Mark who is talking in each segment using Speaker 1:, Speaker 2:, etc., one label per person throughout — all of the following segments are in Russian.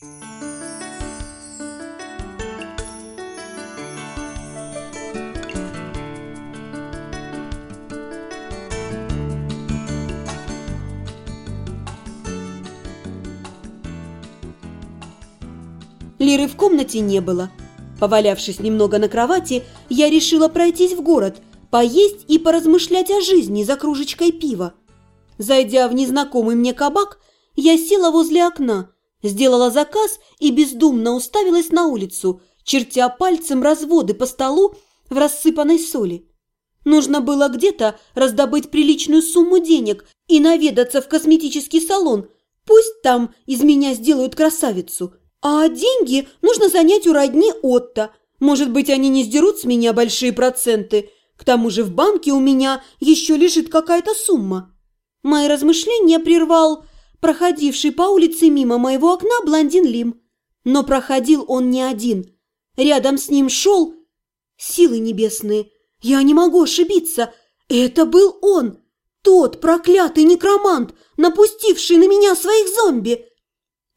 Speaker 1: Лиры в комнате не было. Повалявшись немного на кровати, я решила пройтись в город, поесть и поразмышлять о жизни за кружечкой пива. Зайдя в незнакомый мне кабак, я села возле окна, сделала заказ и бездумно уставилась на улицу, чертя пальцем разводы по столу в рассыпанной соли. Нужно было где-то раздобыть приличную сумму денег и наведаться в косметический салон. Пусть там из меня сделают красавицу – а деньги нужно занять у родни Отто. Может быть, они не сдерут с меня большие проценты. К тому же в банке у меня еще лежит какая-то сумма. Мои размышления прервал проходивший по улице мимо моего окна блондин Лим. Но проходил он не один. Рядом с ним шел... Силы небесные, я не могу ошибиться. Это был он, тот проклятый некромант, напустивший на меня своих зомби.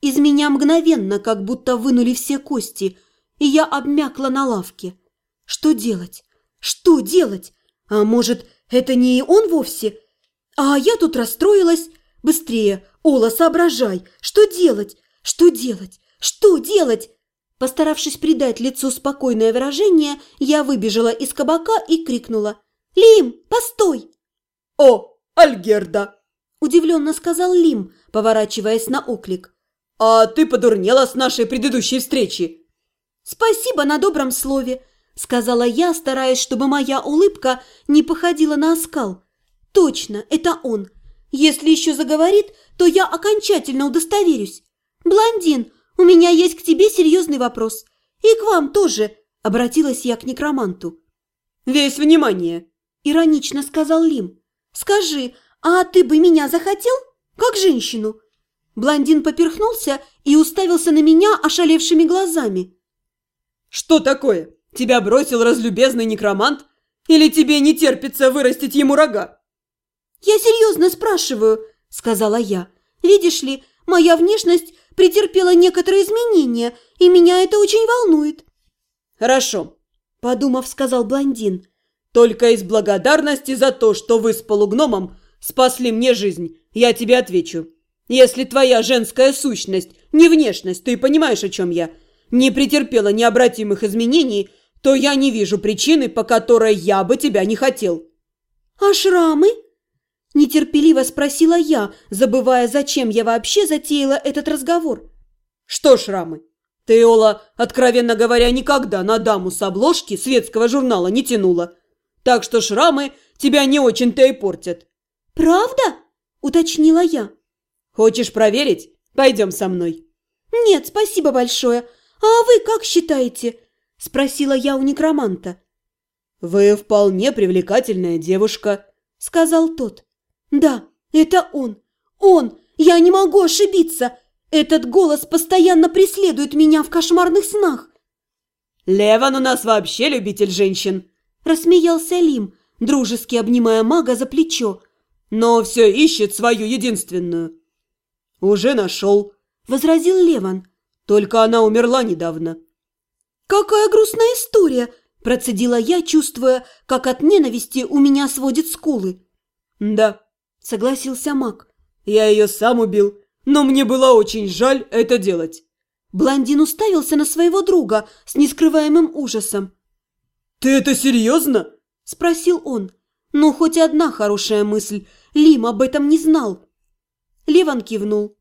Speaker 1: Из меня мгновенно как будто вынули все кости, и я обмякла на лавке. Что делать? Что делать? А может, это не он вовсе? А я тут расстроилась. Быстрее, Ола, соображай. Что делать? Что делать? Что делать? Постаравшись придать лицу спокойное выражение, я выбежала из кабака и крикнула. «Лим, постой!»
Speaker 2: «О, Альгерда!»
Speaker 1: – удивленно сказал Лим, поворачиваясь на оклик.
Speaker 2: «А ты подурнела с нашей предыдущей встречи!»
Speaker 1: «Спасибо на добром слове!» – сказала я, стараясь, чтобы моя улыбка не походила на оскал. «Точно, это он! Если еще заговорит, то я окончательно удостоверюсь. Блондин, у меня есть к тебе серьезный вопрос. И к вам тоже!» – обратилась я к некроманту.
Speaker 2: «Весь внимание!»
Speaker 1: – иронично сказал Лим. «Скажи, а ты бы меня захотел? Как женщину?» Блондин поперхнулся и уставился на меня ошалевшими глазами.
Speaker 2: «Что такое? Тебя бросил разлюбезный некромант? Или тебе не терпится вырастить ему рога?»
Speaker 1: «Я серьезно спрашиваю», — сказала я. «Видишь ли, моя внешность претерпела некоторые изменения, и меня это очень волнует».
Speaker 2: «Хорошо», —
Speaker 1: подумав, сказал блондин.
Speaker 2: «Только из благодарности за то, что вы с полугномом спасли мне жизнь, я тебе отвечу. Если твоя женская сущность, не внешность, ты понимаешь, о чем я, не претерпела необратимых изменений, то я не вижу причины, по которой я бы тебя не хотел».
Speaker 1: «А шрамы?» – нетерпеливо спросила я, забывая, зачем я вообще затеяла этот разговор.
Speaker 2: «Что шрамы? Ты, Ола, откровенно говоря, никогда на даму с обложки светского журнала не тянула. Так что шрамы тебя не очень-то и портят».
Speaker 1: «Правда?» – уточнила я.
Speaker 2: Хочешь проверить? Пойдем со мной».
Speaker 1: «Нет, спасибо большое. А вы как считаете?» – спросила я у некроманта.
Speaker 2: «Вы вполне привлекательная девушка», – сказал тот.
Speaker 1: «Да, это он. Он! Я не могу ошибиться! Этот голос постоянно преследует меня в кошмарных снах!»
Speaker 2: «Леван у нас вообще любитель женщин!» – рассмеялся Лим, дружески обнимая мага за плечо. «Но все ищет свою единственную. «Уже нашел», – возразил Леван. «Только она умерла недавно».
Speaker 1: «Какая грустная история!» – процедила я, чувствуя, как от ненависти у меня сводит скулы.
Speaker 2: «Да», – согласился маг. «Я ее сам убил, но мне было очень жаль это делать».
Speaker 1: Блондин уставился на своего друга с нескрываемым ужасом.
Speaker 2: «Ты это серьезно?» – спросил он.
Speaker 1: «Ну, хоть одна хорошая мысль. Лим об этом не знал». Леван кивнул.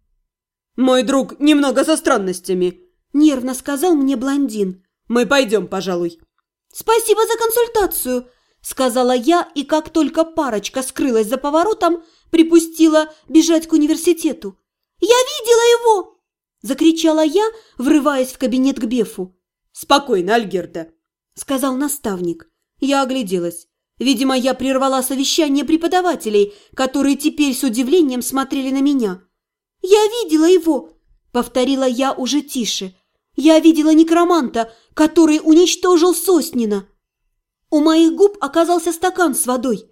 Speaker 2: «Мой друг немного со странностями», –
Speaker 1: нервно сказал мне блондин.
Speaker 2: «Мы пойдем, пожалуй».
Speaker 1: «Спасибо за консультацию», – сказала я, и как только парочка скрылась за поворотом, припустила бежать к университету. «Я видела его!» – закричала я, врываясь в кабинет к Бефу.
Speaker 2: «Спокойно, Альгерда», – сказал наставник. Я огляделась. Видимо, я прервала совещание преподавателей, которые теперь с удивлением смотрели на меня.
Speaker 1: «Я видела его!» – повторила я уже тише. «Я видела некроманта, который уничтожил Соснина!» У моих губ оказался стакан с водой.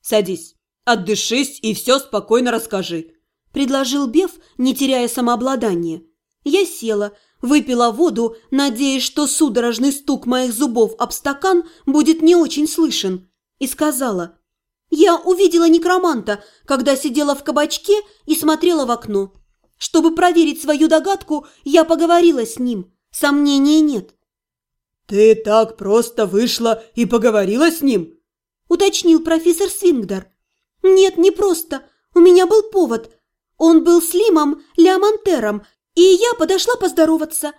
Speaker 2: «Садись, отдышись и все спокойно расскажи», – предложил Беф, не теряя самообладания.
Speaker 1: Я села, выпила воду, надеясь, что судорожный стук моих зубов об стакан будет не очень слышен, и сказала. Я увидела некроманта, когда сидела в кабачке и смотрела в окно. Чтобы проверить свою догадку, я поговорила с ним. Сомнений нет.
Speaker 2: «Ты так просто вышла и поговорила с ним?»
Speaker 1: – уточнил профессор Свингдар. «Нет, не просто. У меня был повод. Он был с Лимом Леомантером, и я подошла поздороваться».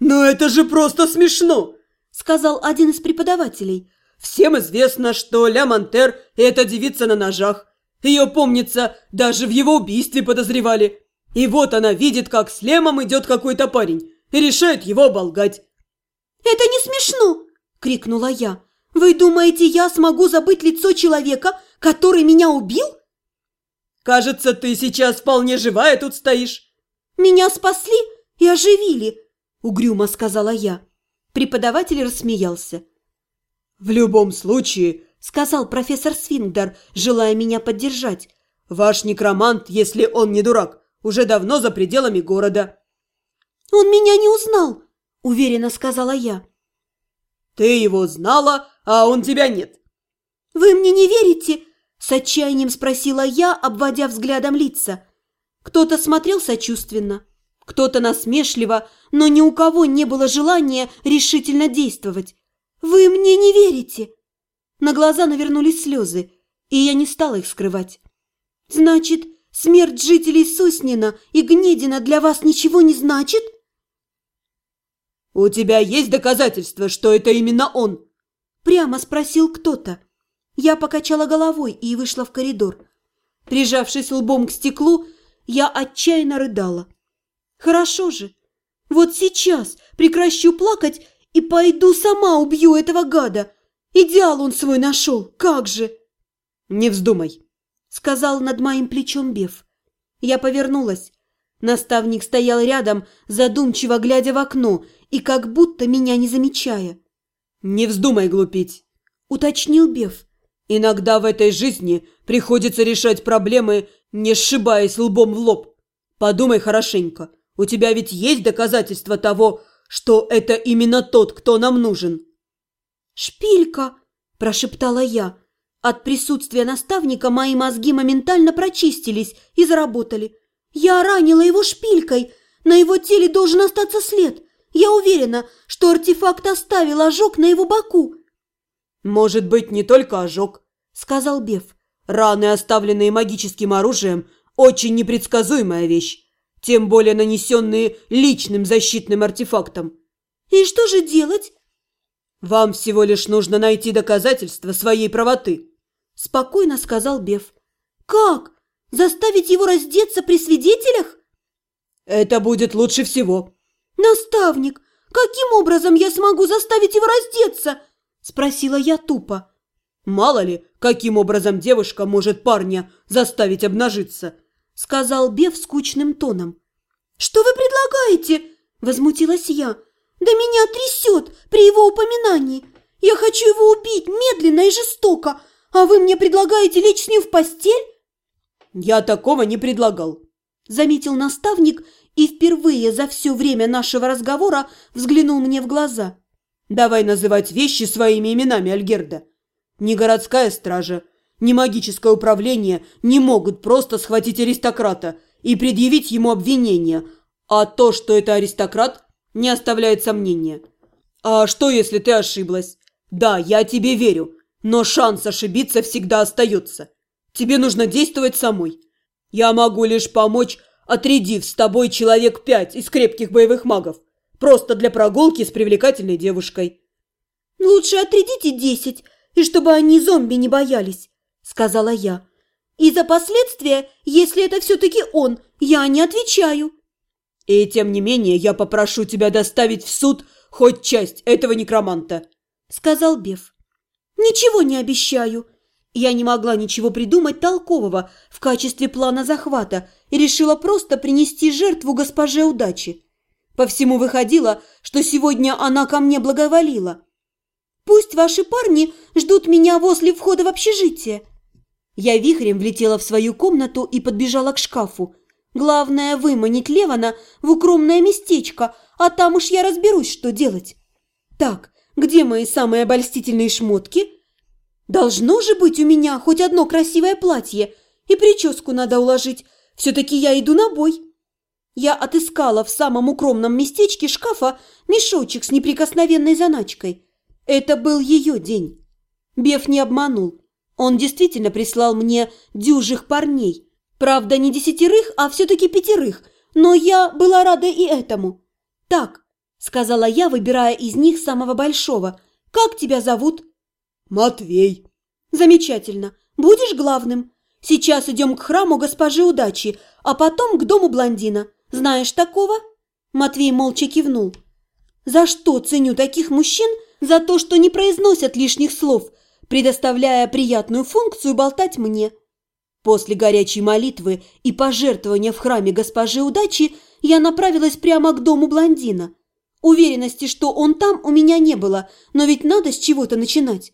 Speaker 2: «Но это же просто смешно!»
Speaker 1: – сказал один из преподавателей.
Speaker 2: «Всем известно, что Леомантер – это девица на ножах. Ее, помнится, даже в его убийстве подозревали. И вот она видит, как с Лемом идет какой-то парень, и решает его оболгать.
Speaker 1: «Это не смешно!» – крикнула я. «Вы думаете, я смогу забыть лицо человека, который меня убил?»
Speaker 2: «Кажется, ты сейчас вполне живая тут стоишь».
Speaker 1: «Меня спасли и оживили», – угрюмо сказала я. Преподаватель рассмеялся.
Speaker 2: «В любом случае», –
Speaker 1: сказал профессор Свингдар, желая меня поддержать, –
Speaker 2: «ваш некромант, если он не дурак, уже давно за пределами города».
Speaker 1: «Он меня не узнал», уверенно сказала я.
Speaker 2: «Ты его знала, а он тебя нет».
Speaker 1: «Вы мне не верите?» – с отчаянием спросила я, обводя взглядом лица. Кто-то смотрел сочувственно, кто-то насмешливо, но ни у кого не было желания решительно действовать. «Вы мне не верите?» На глаза навернулись слезы, и я не стала их скрывать. «Значит, смерть жителей Соснина и Гнедина для вас ничего не значит?»
Speaker 2: «У тебя есть доказательства, что это именно он?»
Speaker 1: Прямо спросил кто-то. Я покачала головой и вышла в коридор. Прижавшись лбом к стеклу, я отчаянно рыдала. «Хорошо же. Вот сейчас прекращу плакать и пойду сама убью этого гада. Идеал он свой нашел, как же!»
Speaker 2: «Не вздумай», — сказал
Speaker 1: над моим плечом Беф. Я повернулась. Наставник стоял рядом, задумчиво глядя в окно и как будто меня не замечая.
Speaker 2: «Не вздумай глупить», —
Speaker 1: уточнил Беф.
Speaker 2: «Иногда в этой жизни приходится решать проблемы, не сшибаясь лбом в лоб. Подумай хорошенько, у тебя ведь есть доказательства того, что это именно тот, кто нам нужен».
Speaker 1: «Шпилька!» – прошептала я. От присутствия наставника мои мозги моментально прочистились и заработали. «Я ранила его шпилькой! На его теле должен остаться след! Я уверена, что артефакт оставил ожог на его боку».
Speaker 2: «Может быть, не только ожог», — сказал Беф. «Раны, оставленные магическим оружием, очень непредсказуемая вещь, тем более нанесенные личным защитным артефактом».
Speaker 1: «И что же делать?»
Speaker 2: «Вам всего лишь нужно найти доказательства своей правоты», –
Speaker 1: спокойно сказал Беф. «Как? Заставить его раздеться при свидетелях?»
Speaker 2: «Это будет лучше всего»,
Speaker 1: «Наставник, каким образом я смогу заставить его раздеться?» – спросила я тупо.
Speaker 2: «Мало ли, каким образом девушка может парня заставить обнажиться?» – сказал Бев скучным тоном.
Speaker 1: «Что вы предлагаете?» – возмутилась я. «Да меня трясет при его упоминании. Я хочу его убить медленно и жестоко, а вы мне предлагаете лечь с ним в постель?»
Speaker 2: «Я такого не предлагал», –
Speaker 1: заметил наставник и впервые за все время нашего разговора взглянул мне в глаза.
Speaker 2: «Давай называть вещи своими именами, Альгерда. Ни городская стража, ни магическое управление не могут просто схватить аристократа и предъявить ему обвинение, а то, что это аристократ, не оставляет сомнения. А что, если ты ошиблась? Да, я тебе верю, но шанс ошибиться всегда остается. Тебе нужно действовать самой. Я могу лишь помочь отрядив с тобой человек пять из крепких боевых магов. Просто для прогулки с привлекательной девушкой».
Speaker 1: «Лучше отрядите десять, и чтобы они зомби не боялись», — сказала я. «И за последствия, если это все-таки он, я не отвечаю».
Speaker 2: «И тем не менее я попрошу тебя доставить в суд хоть часть этого некроманта», — сказал Беф.
Speaker 1: «Ничего не обещаю», я не могла ничего придумать толкового в качестве плана захвата и решила просто принести жертву госпоже удачи. По всему выходило, что сегодня она ко мне благоволила. «Пусть ваши парни ждут меня возле входа в общежитие». Я вихрем влетела в свою комнату и подбежала к шкафу. Главное выманить Левана в укромное местечко, а там уж я разберусь, что делать. Так, где мои самые обольстительные шмотки? Должно же быть у меня хоть одно красивое платье, и прическу надо уложить. Все-таки я иду на бой. Я отыскала в самом укромном местечке шкафа мешочек с неприкосновенной заначкой. Это был ее день. Беф не обманул. Он действительно прислал мне дюжих парней. Правда, не десятерых, а все-таки пятерых, но я была рада и этому. «Так», — сказала я, выбирая из них самого большого, — «как тебя зовут?»
Speaker 2: «Матвей».
Speaker 1: «Замечательно. Будешь главным. Сейчас идем к храму госпожи удачи, а потом к дому блондина. Знаешь такого?» Матвей молча кивнул. «За что ценю таких мужчин? За то, что не произносят лишних слов, предоставляя приятную функцию болтать мне». После горячей молитвы и пожертвования в храме госпожи удачи я направилась прямо к дому блондина. Уверенности, что он там, у меня не было, но ведь надо с чего-то начинать.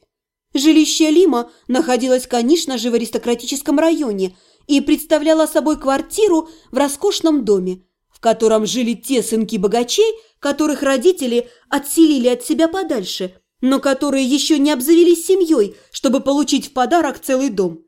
Speaker 1: Жилище Лима находилось, конечно же, в аристократическом районе и представляло собой квартиру в роскошном доме, в котором жили те сынки богачей, которых родители отселили от себя подальше, но которые еще не обзавелись семьей, чтобы получить в подарок целый дом.